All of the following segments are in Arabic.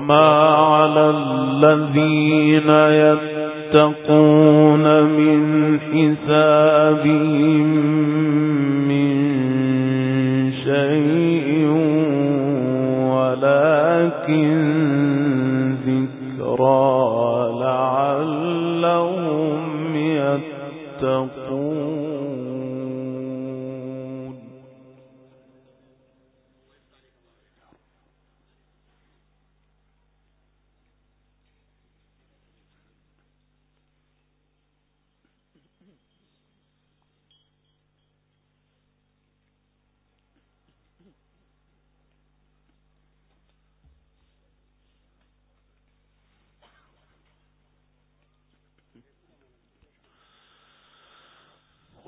وما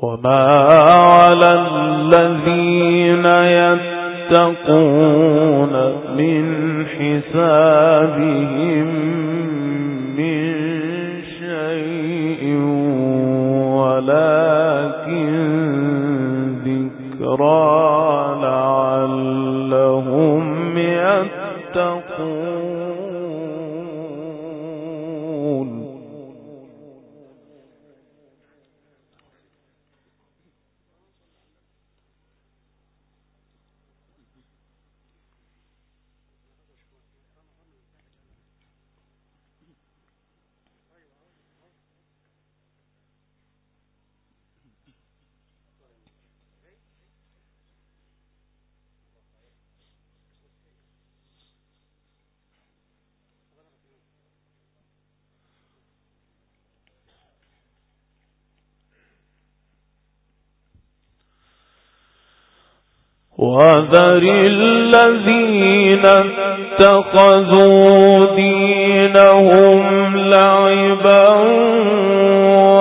وما على الذين يتقون من حسابهم وذر الذين اتخذوا دينهم لعبا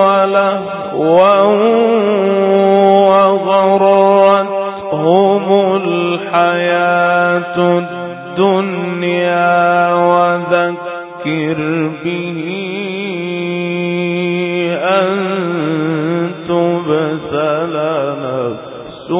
ولهوا وغرتهم الحياة الدنيا وذكر به أن تبسل نفس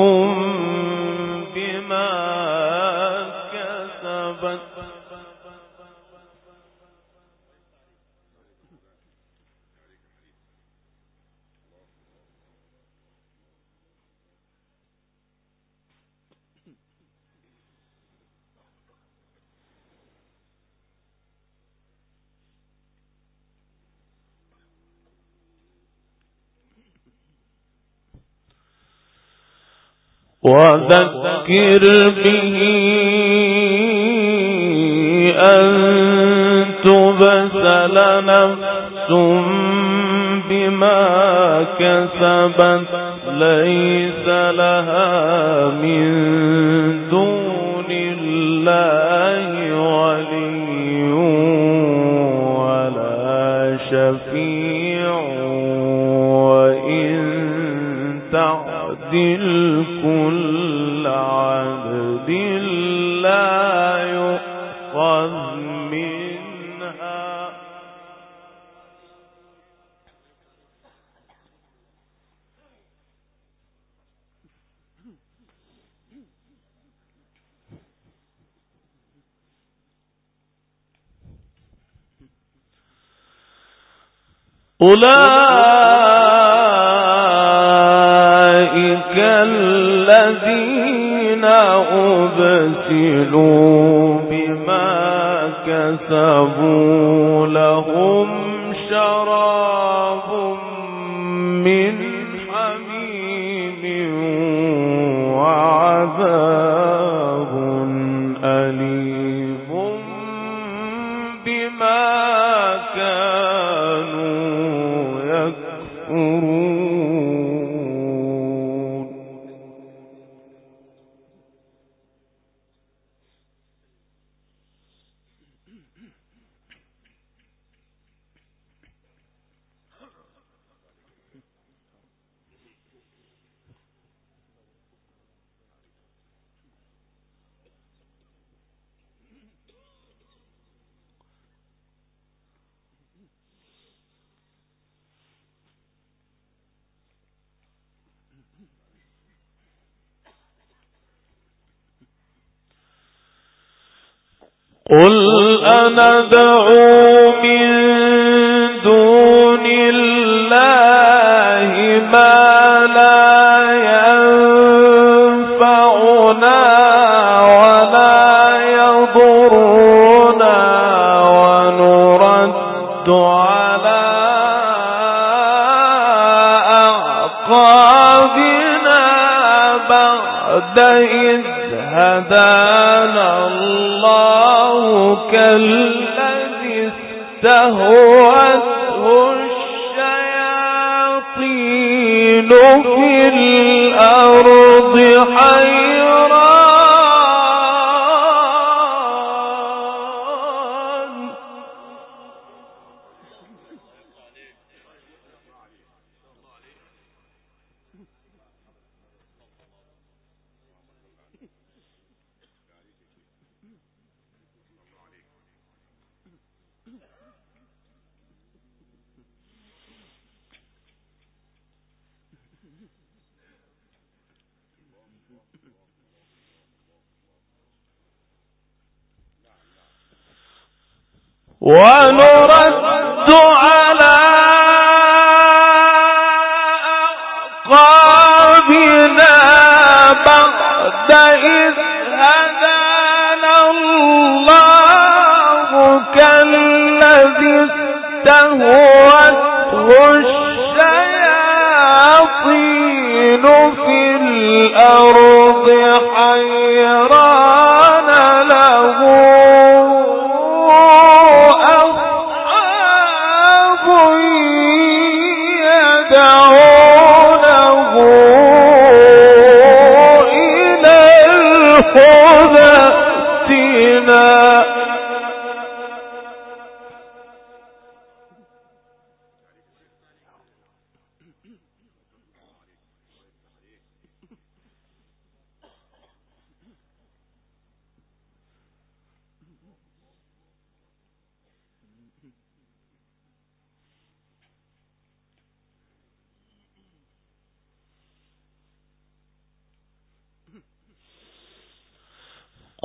وذكر به أن تبسل نفس بما كسبت ليس لها من أولئك الذين أبسلوا بما كسبوا. قل أنا دعو من دون الله ما لا ينفعنا ولا يضرنا ونرد على أعقابنا بعد إذ كالذي استهوته الشياطين في الأرض ونرد على أعقابنا بعد إذ هدانا الله كالذي استهوته الشياطين في الأرض.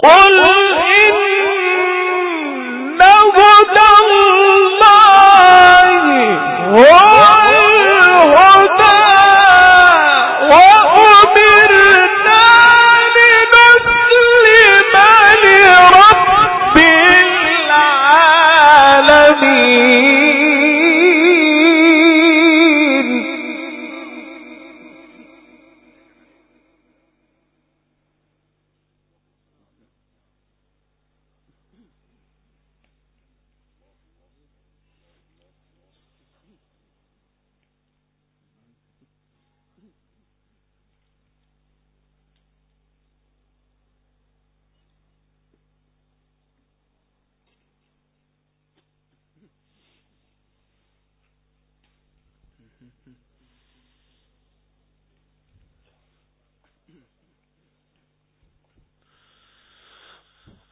قل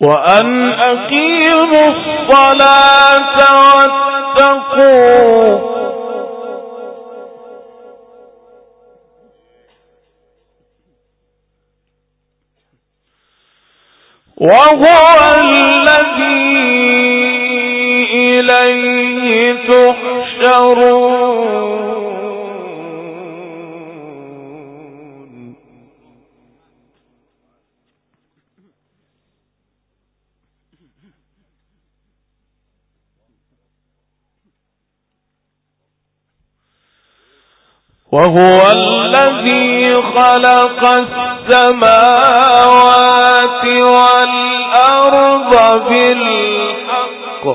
وأن أقيموا الصلاة واتقوا. وهو الذي إليه تحشرون. وهو الذي خلق السماوات والأرض بالحق.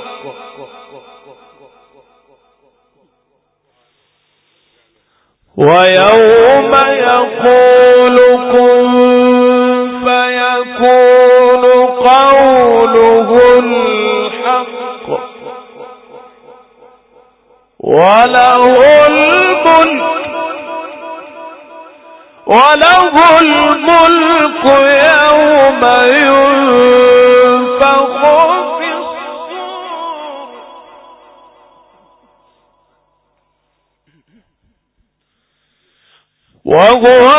ويوم يقول كن فيكون قوله الحق. وله وله الملك يوم ينفخ وهو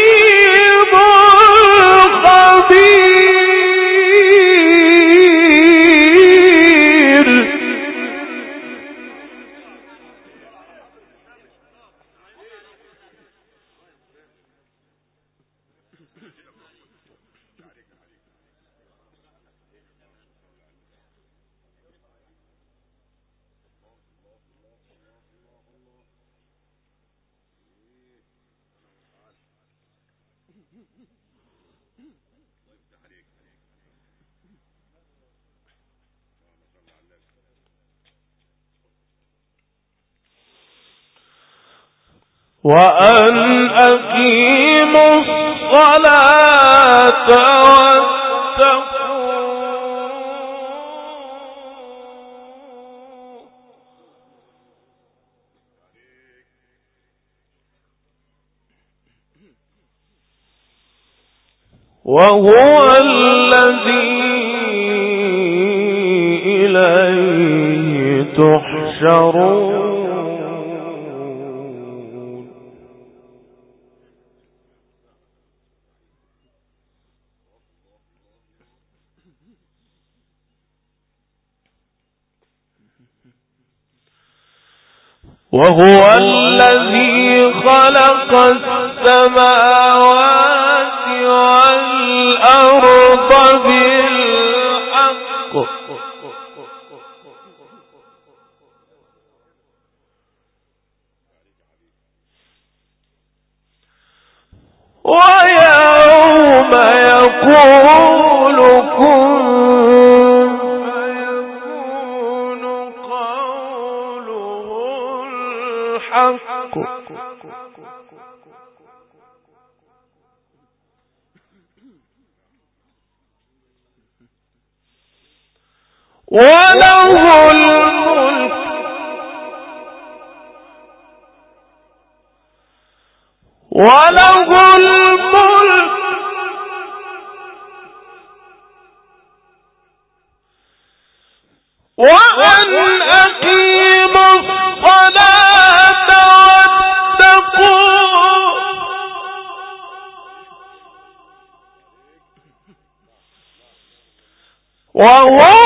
وأن أقيموا الصلاة واتقوا وهو الذي إليه تحشرون. وهو الذي خلق السماوات والأرض بالحق. ويوم يقول وله الملك وله الملك وأن أقيم الصلاة واتقوا وهو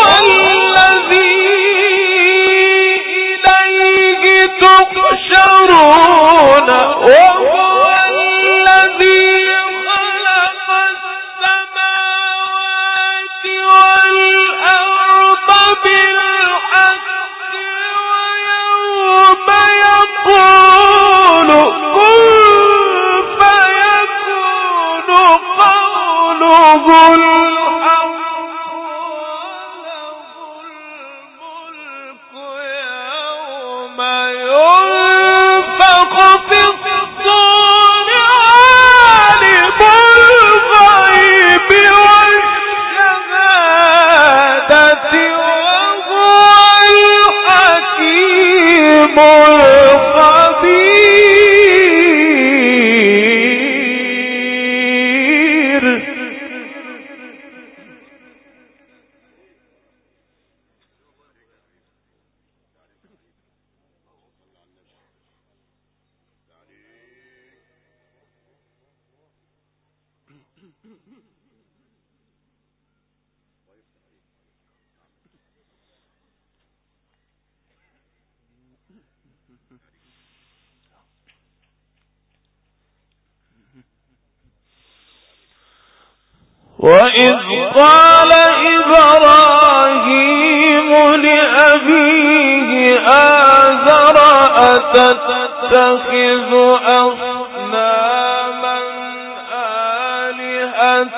وإذ قال إبراهيم لأبيه آذر أتتخذ أصلا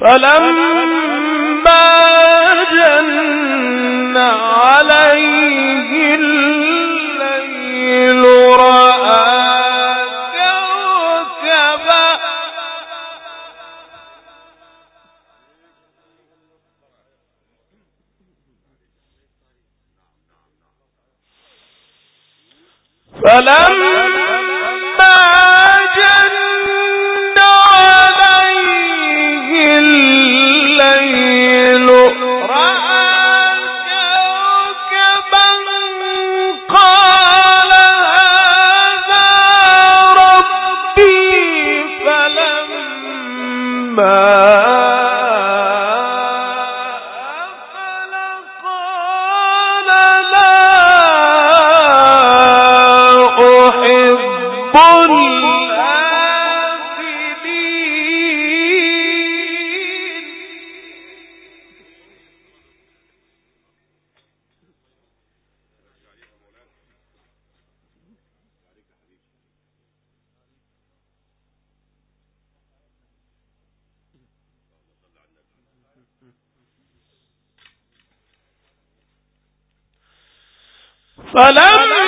فلما فلم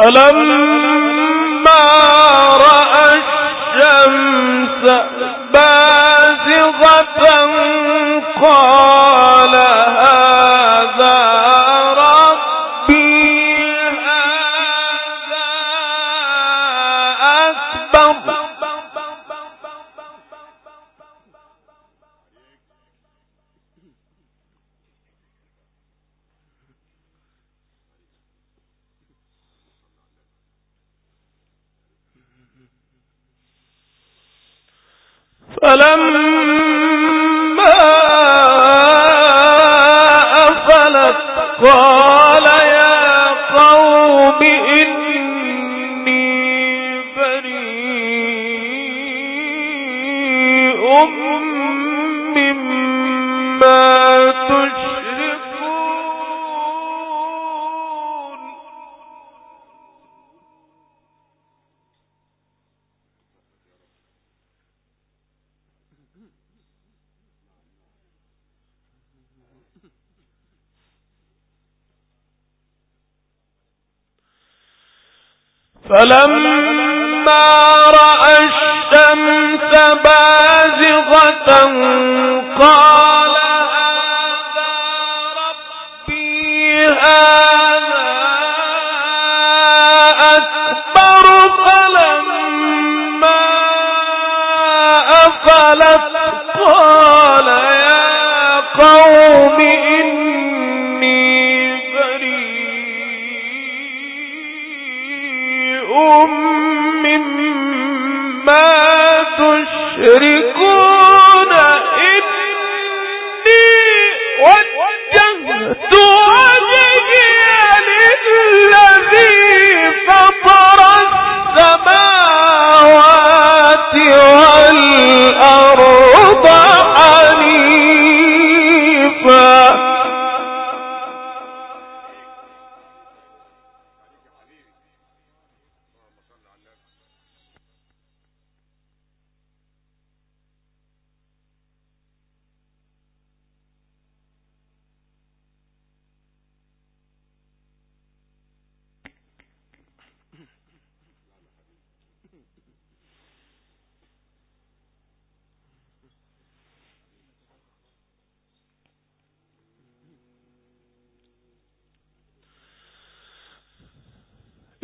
فلما رأى الشمس فلما رأى الشمس بازغة قال هذا ربي هذا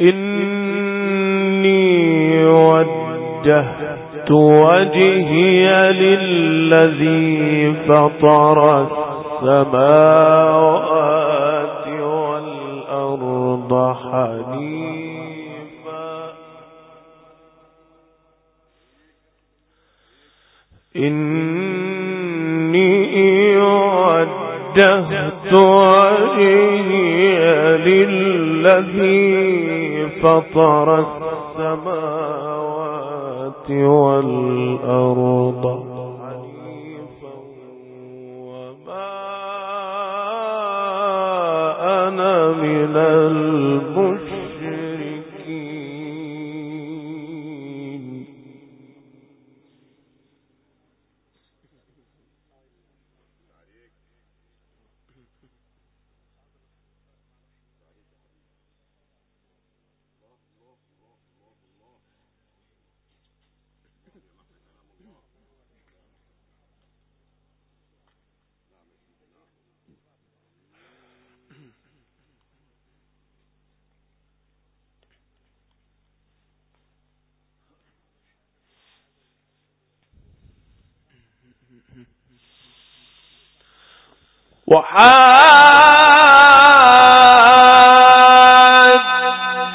إني وجهت وجهي للذي فطر السماوات والأرض حنيفا. إني وجهت وجهي للذي فطر السماوات والأرض.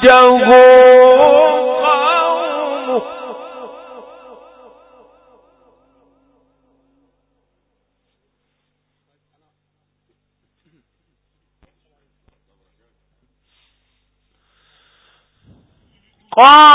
وحاجه قال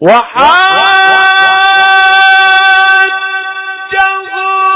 وحاجه قومه.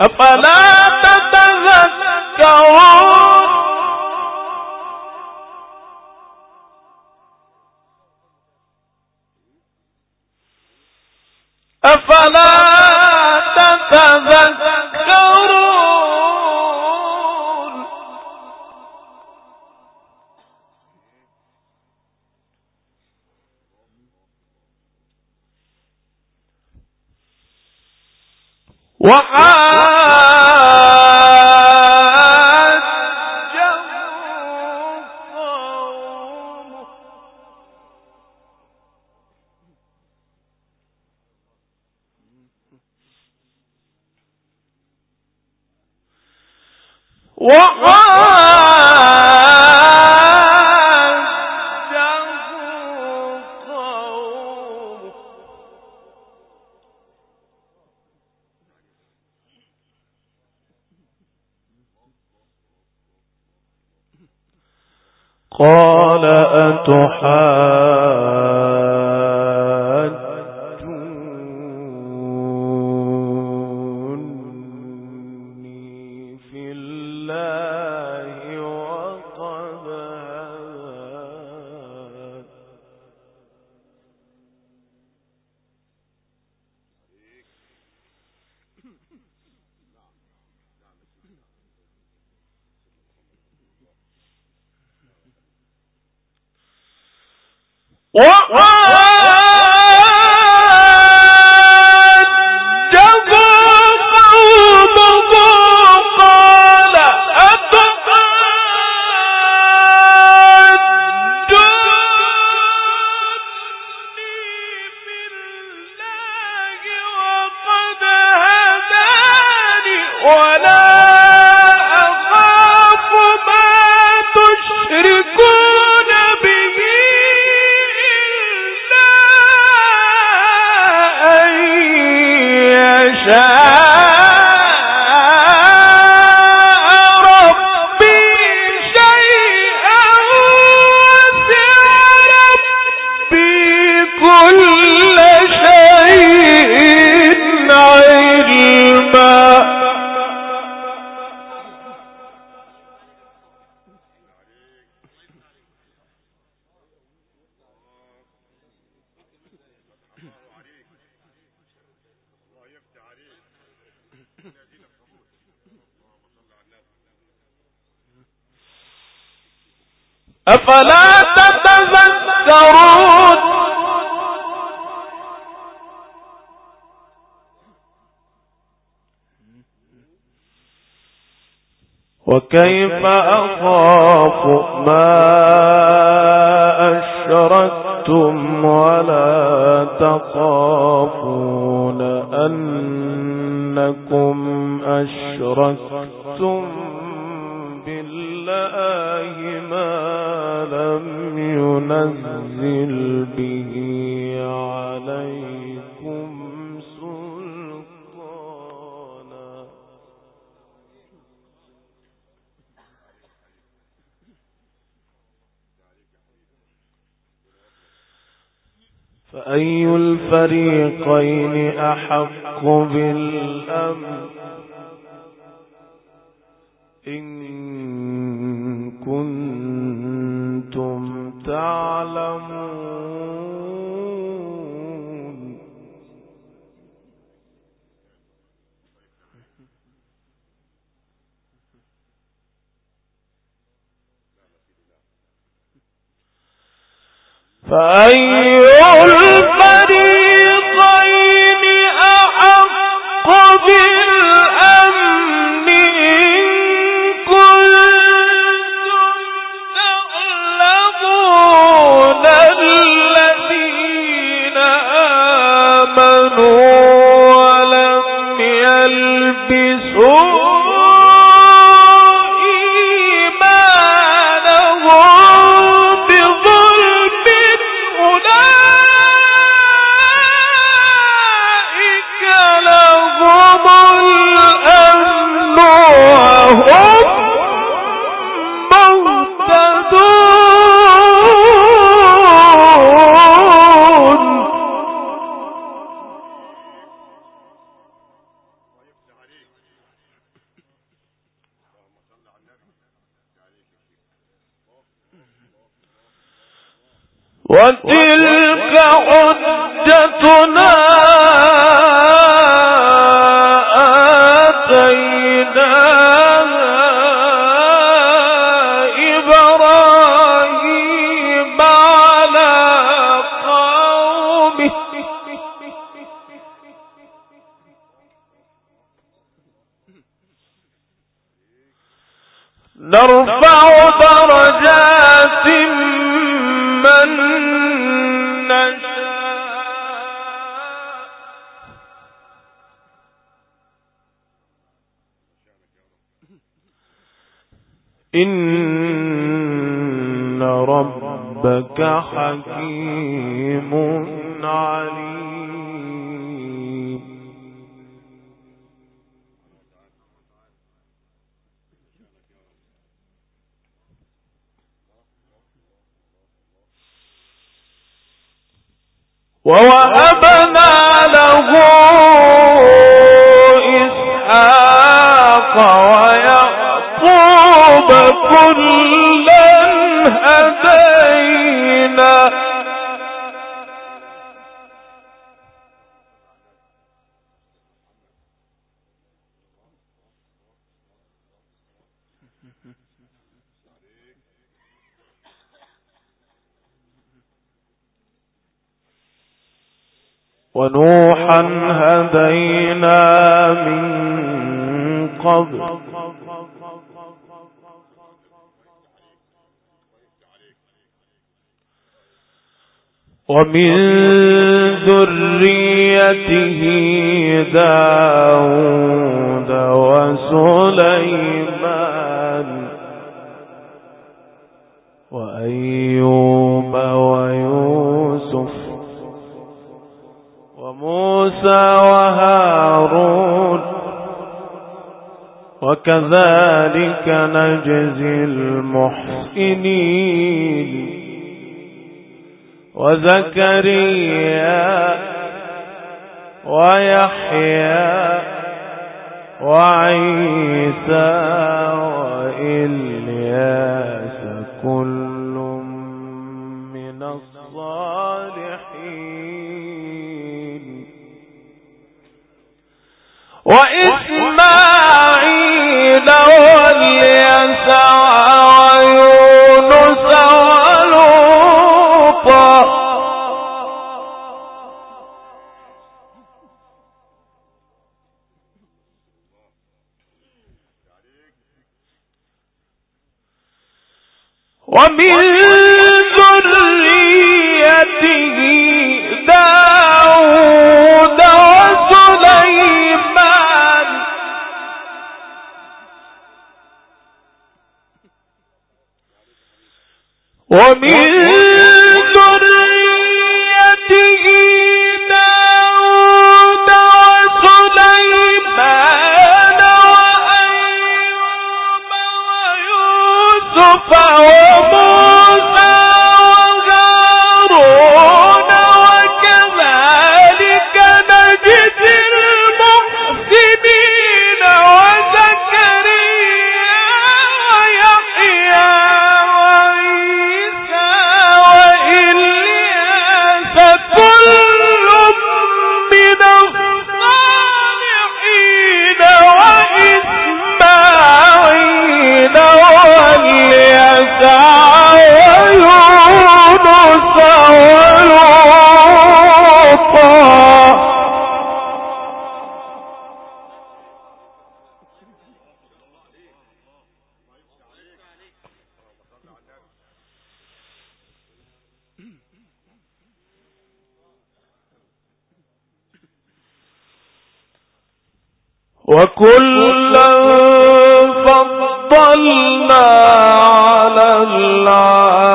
أفلا تتذكرون؟ أفلا تتذكرون؟ وقال قال أتحاج كيف أخاف 哎。إن ربك حكيم عليم. ووهبنا له ونوحا هدينا من قبل. ومن ذريته داود وسليمان وأيوب ويوسف وموسى وهارون وكذلك نجزي المحسنين وزكريا ويحيى وعيسى وإلياس كل من الصالحين. وإسماعيل واليسع ومن وكلا فضلنا على العالمين.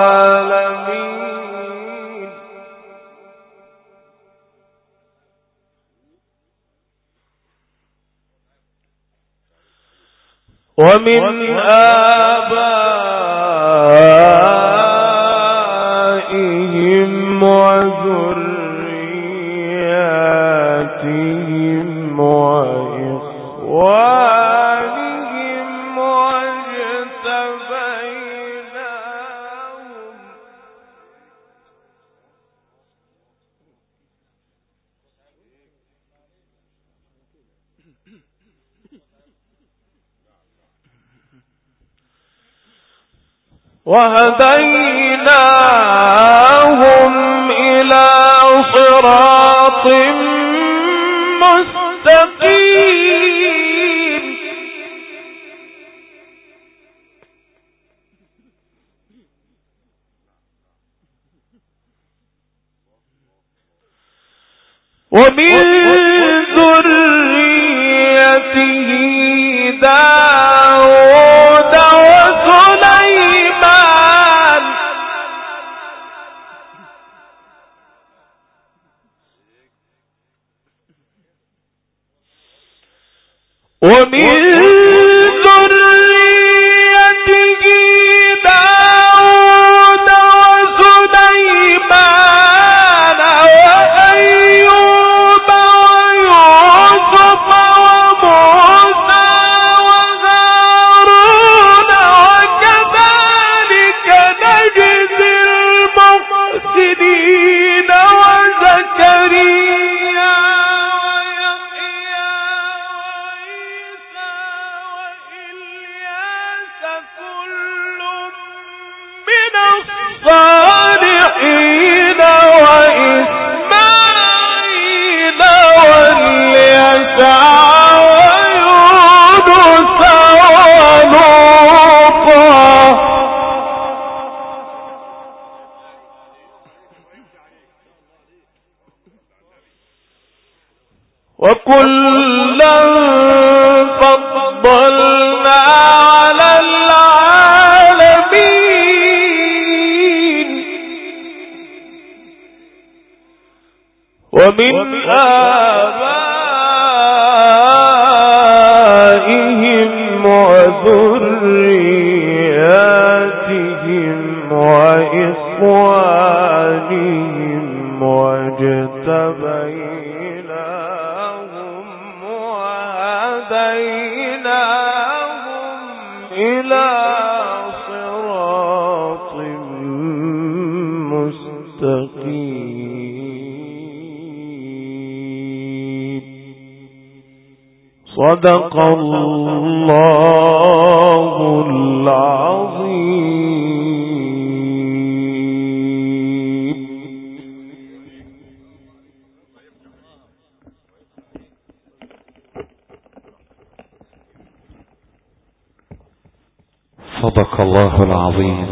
ومن آبائهم وهديناهم ومن صدق الله العظيم. صدق الله العظيم.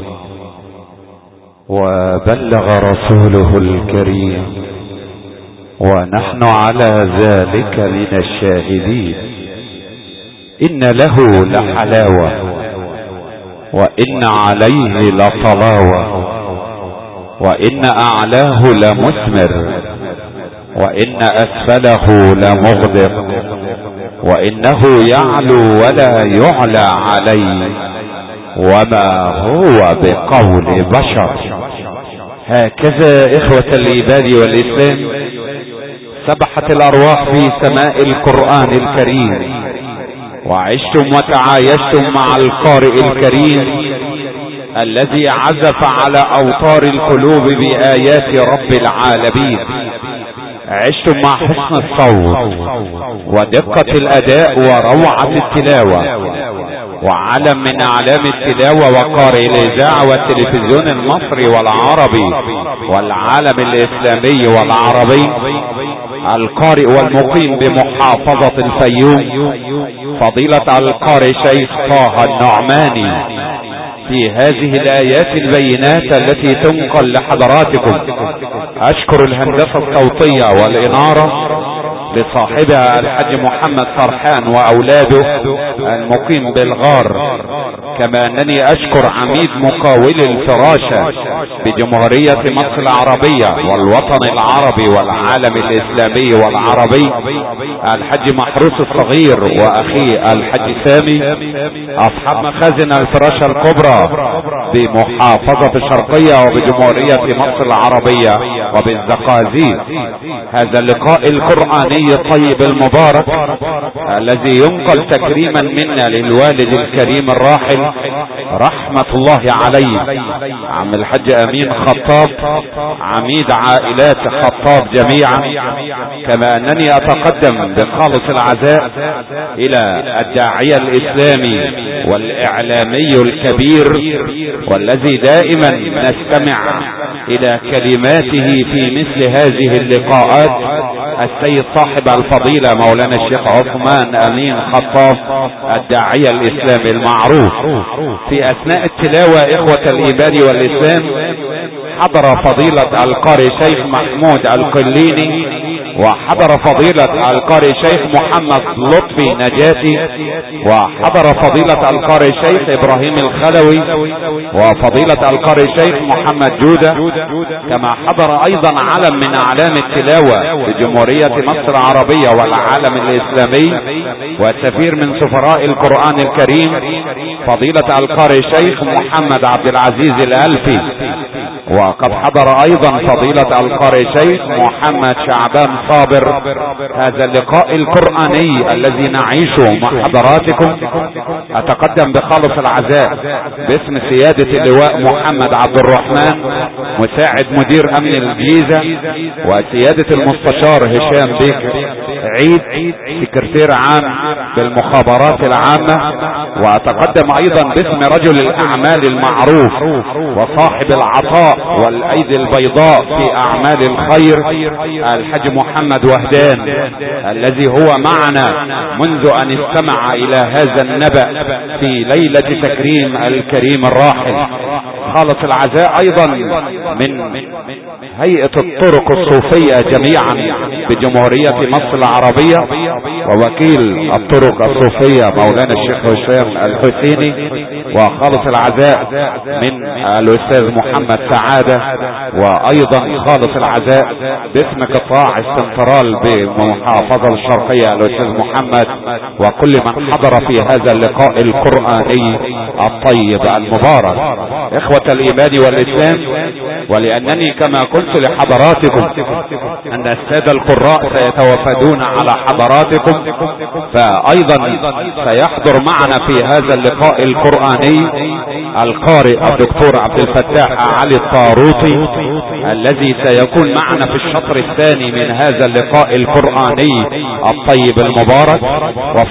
وبلغ رسوله الكريم. ونحن على ذلك من الشاهدين. إن له لحلاوة وإن عليه لطلاوة وإن أعلاه لمثمر وإن أسفله لمغدق وإنه يعلو ولا يعلى عليه وما هو بقول بشر. هكذا إخوة الإيمان والإسلام سبحت الأرواح في سماء القرآن الكريم. وعشتم وتعايشتم مع القارئ الكريم الذي عزف على أوتار القلوب بآيات رب العالمين. عشتم مع حسن الصوت ودقة الأداء وروعة التلاوة. وعلم من أعلام التلاوة وقارئ الاذاعة والتلفزيون المصري والعربي والعالم الإسلامي والعربي القارئ والمقيم بمحافظة الفيوم فضيلة القارئ شيخ طه النعماني في هذه الآيات البينات التي تنقل لحضراتكم. أشكر الهندسة الصوتية والإنارة لصاحبها الحاج محمد فرحان وأولاده المقيم بالغار. كما أنني أشكر عميد مقاول الفراشة بجمهورية مصر العربية والوطن العربي والعالم الإسلامي والعربي الحج محروس الصغير وأخيه الحج سامي أصحاب مخازن الفراشة الكبرى بمحافظة الشرقية وبجمهورية مصر العربية وبالزقازيق. هذا اللقاء القرآني الطيب المبارك. الذي ينقل تكريما منا للوالد الكريم الراحل رحمة الله عليه. عم الحج أمين خطاب عميد عائلات خطاب جميعا. كما أنني أتقدم بخالص العزاء إلى الداعية الإسلامي والإعلامي الكبير والذي دائما نستمع إلى كلماته في مثل هذه اللقاءات السيد صاحب الفضيلة مولانا الشيخ عثمان أمين خطاف الداعية الاسلامي المعروف. في أثناء التلاوة إخوة الإيمان والإسلام حضر فضيلة القاري شيخ محمود القليني وحضر فضيلة القاري شيخ محمد لطفي نجاتي وحضر فضيلة القاري شيخ إبراهيم الخلوي وفضيلة القاري شيخ محمد جودة كما حضر أيضا علم من أعلام التلاوة في جمهورية مصر العربية والعالم الإسلامي وسفير من سفراء القرآن الكريم فضيلة القاري شيخ محمد عبد العزيز الألفي. وقد حضر أيضا فضيلة القاري شيخ محمد شعبان صابر. هذا اللقاء القرآني الذي نعيشه مع حضراتكم أتقدم بخالص العزاء باسم سيادة اللواء محمد عبد الرحمن مساعد مدير أمن الجيزة وسيادة المستشار هشام بيك عيد سكرتير عام بالمخابرات العامة وأتقدم أيضا باسم رجل الأعمال المعروف وصاحب العطاء والأيدي البيضاء في أعمال الخير الحاج محمد وهدان الذي هو معنا منذ أن استمع إلى هذا النبأ في ليلة تكريم الكريم الراحل. خالص العزاء أيضا من هيئة الطرق الصوفية جميعا بجمهورية مصر العربية ووكيل الطرق الصوفية مولانا الشيخ هشام الحسيني وخالص العزاء من الأستاذ محمد سعادة وأيضا خالص العزاء باسم قطاع السنترال بمحافظة الشرقية الأستاذ محمد وكل من حضر في هذا اللقاء القرآني الطيب المبارك. إخوة الإيمان والإسلام ولأنني كما قلت لحضراتكم. أن السادة القراء سيتوافدون على حضراتكم. فايضا سيحضر معنا في هذا اللقاء القرآني القارئ الدكتور عبد الفتاح علي الطاروطي الذي سيكون معنا في الشطر الثاني من هذا اللقاء القرآني الطيب المبارك.